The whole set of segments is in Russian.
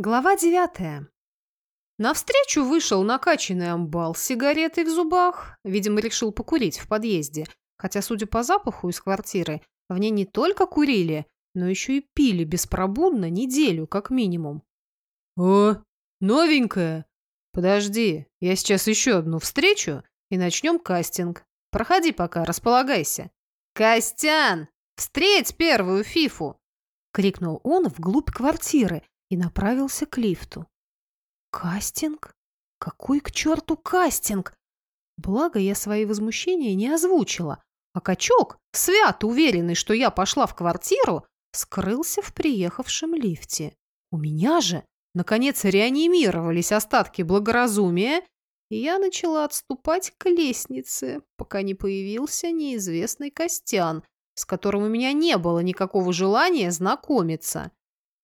Глава девятая. Навстречу вышел накачанный амбал с сигаретой в зубах. Видимо, решил покурить в подъезде. Хотя, судя по запаху из квартиры, в ней не только курили, но еще и пили беспробудно неделю, как минимум. «О, новенькая! Подожди, я сейчас еще одну встречу и начнем кастинг. Проходи пока, располагайся». «Костян, встреть первую фифу!» — крикнул он вглубь квартиры, и направился к лифту. Кастинг? Какой к черту кастинг? Благо, я свои возмущения не озвучила, а качок, свято уверенный, что я пошла в квартиру, скрылся в приехавшем лифте. У меня же, наконец, реанимировались остатки благоразумия, и я начала отступать к лестнице, пока не появился неизвестный Костян, с которым у меня не было никакого желания знакомиться.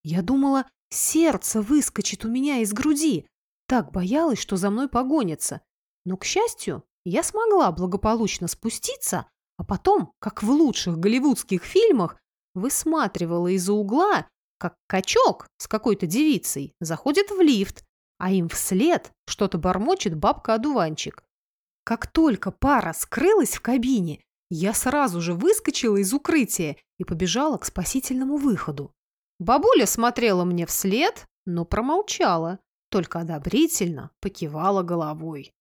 Я думала, Сердце выскочит у меня из груди. Так боялась, что за мной погонятся. Но, к счастью, я смогла благополучно спуститься, а потом, как в лучших голливудских фильмах, высматривала из-за угла, как качок с какой-то девицей заходит в лифт, а им вслед что-то бормочет бабка-одуванчик. Как только пара скрылась в кабине, я сразу же выскочила из укрытия и побежала к спасительному выходу. Бабуля смотрела мне вслед, но промолчала, только одобрительно покивала головой.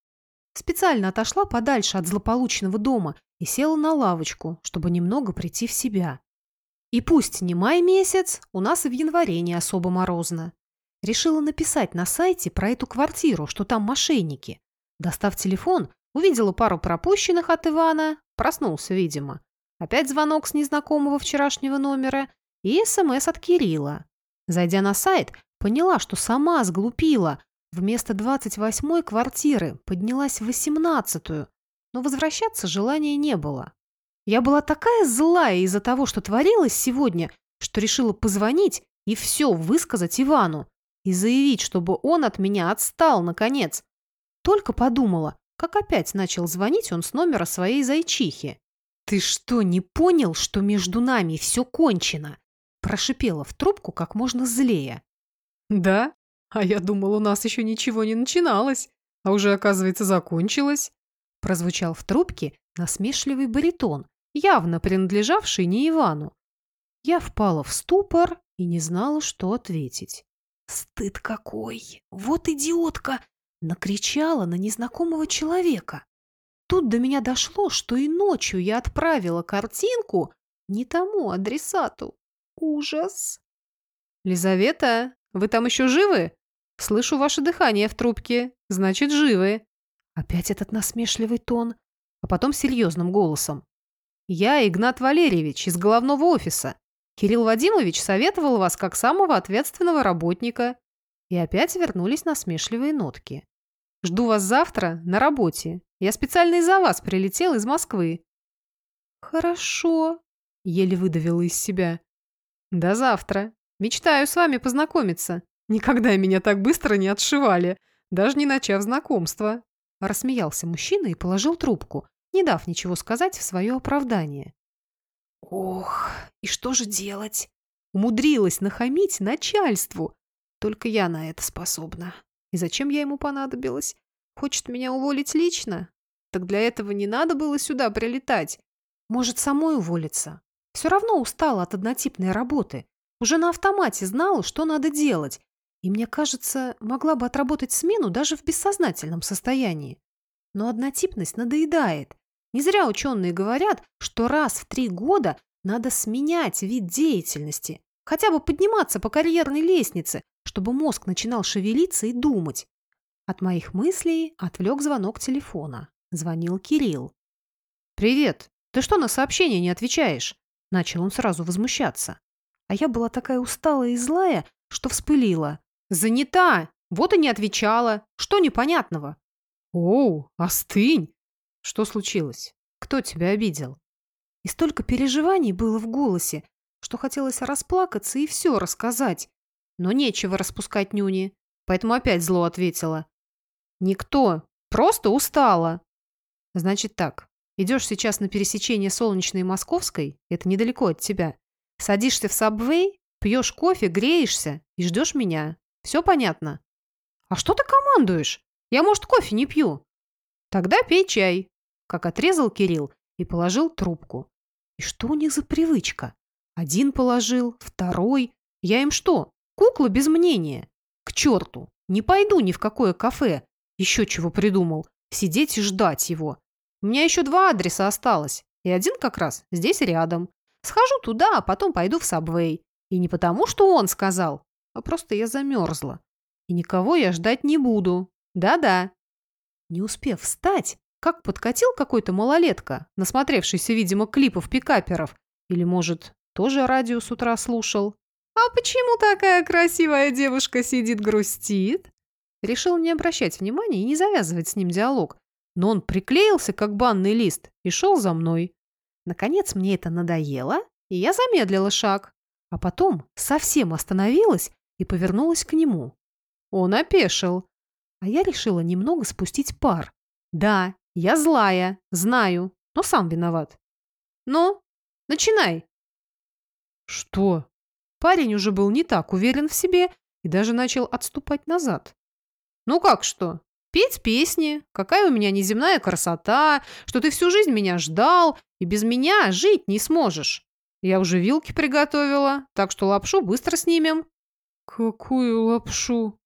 Специально отошла подальше от злополучного дома и села на лавочку, чтобы немного прийти в себя. И пусть не май месяц, у нас в январе не особо морозно. Решила написать на сайте про эту квартиру, что там мошенники. Достав телефон, увидела пару пропущенных от Ивана, проснулся, видимо. Опять звонок с незнакомого вчерашнего номера и СМС от Кирилла. Зайдя на сайт, поняла, что сама сглупила. Вместо 28-й квартиры поднялась в 18-ю, но возвращаться желания не было. Я была такая злая из-за того, что творилось сегодня, что решила позвонить и все высказать Ивану и заявить, чтобы он от меня отстал, наконец. Только подумала, как опять начал звонить он с номера своей зайчихи. «Ты что, не понял, что между нами все кончено? Прошипела в трубку как можно злее. «Да? А я думал, у нас еще ничего не начиналось, а уже, оказывается, закончилось». Прозвучал в трубке насмешливый баритон, явно принадлежавший не Ивану. Я впала в ступор и не знала, что ответить. «Стыд какой! Вот идиотка!» Накричала на незнакомого человека. Тут до меня дошло, что и ночью я отправила картинку не тому адресату. Ужас. Лизавета, вы там еще живы? Слышу ваше дыхание в трубке. Значит, живы. Опять этот насмешливый тон, а потом серьезным голосом. Я Игнат Валерьевич из головного офиса. Кирилл Вадимович советовал вас как самого ответственного работника. И опять вернулись насмешливые нотки. Жду вас завтра на работе. Я специально из-за вас прилетел из Москвы. Хорошо, еле выдавила из себя. «До завтра. Мечтаю с вами познакомиться. Никогда меня так быстро не отшивали, даже не начав знакомство». Рассмеялся мужчина и положил трубку, не дав ничего сказать в свое оправдание. «Ох, и что же делать?» Умудрилась нахамить начальству. Только я на это способна. И зачем я ему понадобилась? Хочет меня уволить лично? Так для этого не надо было сюда прилетать. Может, самой уволиться? Все равно устала от однотипной работы. Уже на автомате знала, что надо делать. И, мне кажется, могла бы отработать смену даже в бессознательном состоянии. Но однотипность надоедает. Не зря ученые говорят, что раз в три года надо сменять вид деятельности. Хотя бы подниматься по карьерной лестнице, чтобы мозг начинал шевелиться и думать. От моих мыслей отвлек звонок телефона. Звонил Кирилл. «Привет. Ты что на сообщение не отвечаешь?» Начал он сразу возмущаться. А я была такая усталая и злая, что вспылила. «Занята! Вот и не отвечала. Что непонятного?» «Оу, остынь!» «Что случилось? Кто тебя обидел?» И столько переживаний было в голосе, что хотелось расплакаться и все рассказать. Но нечего распускать нюни, поэтому опять зло ответила. «Никто. Просто устала». «Значит так, Идешь сейчас на пересечение Солнечной и Московской, это недалеко от тебя. Садишься в сабвей, пьешь кофе, греешься и ждешь меня. Все понятно? А что ты командуешь? Я, может, кофе не пью? Тогда пей чай. Как отрезал Кирилл и положил трубку. И что у них за привычка? Один положил, второй. Я им что, кукла без мнения? К черту! Не пойду ни в какое кафе. Еще чего придумал. Сидеть и ждать его. У меня еще два адреса осталось. И один как раз здесь рядом. Схожу туда, а потом пойду в Сабвей. И не потому, что он сказал, а просто я замерзла. И никого я ждать не буду. Да-да. Не успев встать, как подкатил какой-то малолетка, насмотревшийся, видимо, клипов пикаперов. Или, может, тоже радио с утра слушал. «А почему такая красивая девушка сидит грустит?» Решил не обращать внимания и не завязывать с ним диалог. Но он приклеился, как банный лист, и шел за мной. Наконец мне это надоело, и я замедлила шаг. А потом совсем остановилась и повернулась к нему. Он опешил. А я решила немного спустить пар. Да, я злая, знаю, но сам виноват. Ну, начинай. Что? Парень уже был не так уверен в себе и даже начал отступать назад. Ну как что? Петь песни, какая у меня неземная красота, что ты всю жизнь меня ждал и без меня жить не сможешь. Я уже вилки приготовила, так что лапшу быстро снимем. Какую лапшу?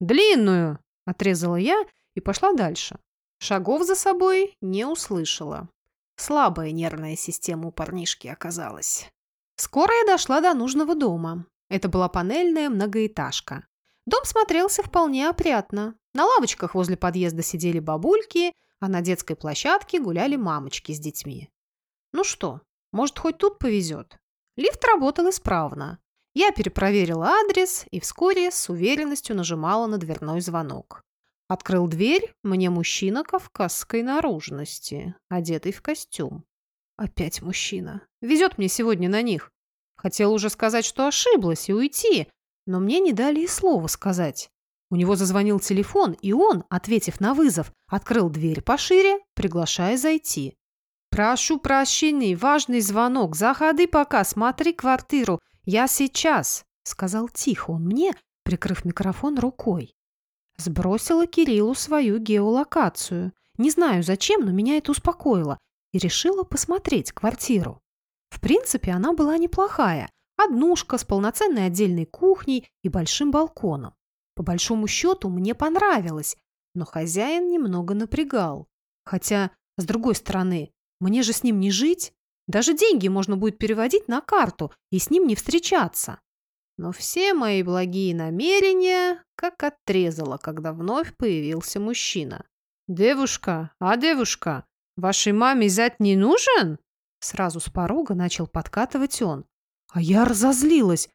Длинную, отрезала я и пошла дальше. Шагов за собой не услышала. Слабая нервная система у парнишки оказалась. Скоро я дошла до нужного дома. Это была панельная многоэтажка. Дом смотрелся вполне опрятно. На лавочках возле подъезда сидели бабульки, а на детской площадке гуляли мамочки с детьми. Ну что, может, хоть тут повезет? Лифт работал исправно. Я перепроверила адрес и вскоре с уверенностью нажимала на дверной звонок. Открыл дверь мне мужчина кавказской наружности, одетый в костюм. Опять мужчина. Везет мне сегодня на них. Хотел уже сказать, что ошиблась, и уйти, но мне не дали и слова сказать. У него зазвонил телефон, и он, ответив на вызов, открыл дверь пошире, приглашая зайти. «Прошу прощения, важный звонок. Заходи пока, смотри квартиру. Я сейчас», — сказал тихо он мне, прикрыв микрофон рукой. Сбросила Кириллу свою геолокацию. Не знаю зачем, но меня это успокоило и решила посмотреть квартиру. В принципе, она была неплохая. Однушка с полноценной отдельной кухней и большим балконом. По большому счету, мне понравилось, но хозяин немного напрягал. Хотя, с другой стороны, мне же с ним не жить. Даже деньги можно будет переводить на карту и с ним не встречаться. Но все мои благие намерения как отрезало, когда вновь появился мужчина. «Девушка, а девушка, «Вашей маме зять не нужен?» Сразу с порога начал подкатывать он. А я разозлилась.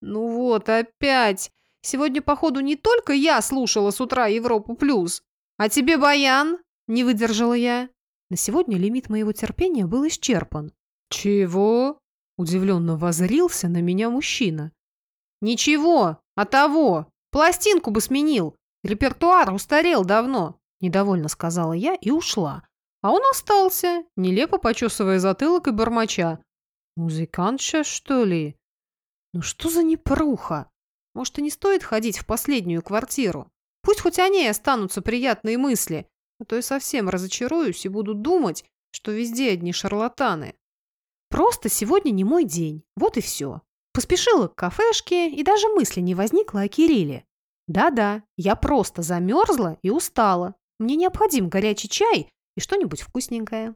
«Ну вот, опять! Сегодня, походу, не только я слушала с утра Европу Плюс. А тебе, Баян?» Не выдержала я. На сегодня лимит моего терпения был исчерпан. «Чего?» Удивленно возрился на меня мужчина. «Ничего, а того! Пластинку бы сменил! Репертуар устарел давно!» Недовольно сказала я и ушла. А он остался, нелепо почесывая затылок и бормоча. «Музыкантша, что ли?» «Ну что за непруха? Может, и не стоит ходить в последнюю квартиру? Пусть хоть о ней останутся приятные мысли, а то я совсем разочаруюсь и буду думать, что везде одни шарлатаны. Просто сегодня не мой день, вот и все. Поспешила к кафешке, и даже мысли не возникло о Кирилле. Да-да, я просто замерзла и устала. Мне необходим горячий чай и что-нибудь вкусненькое.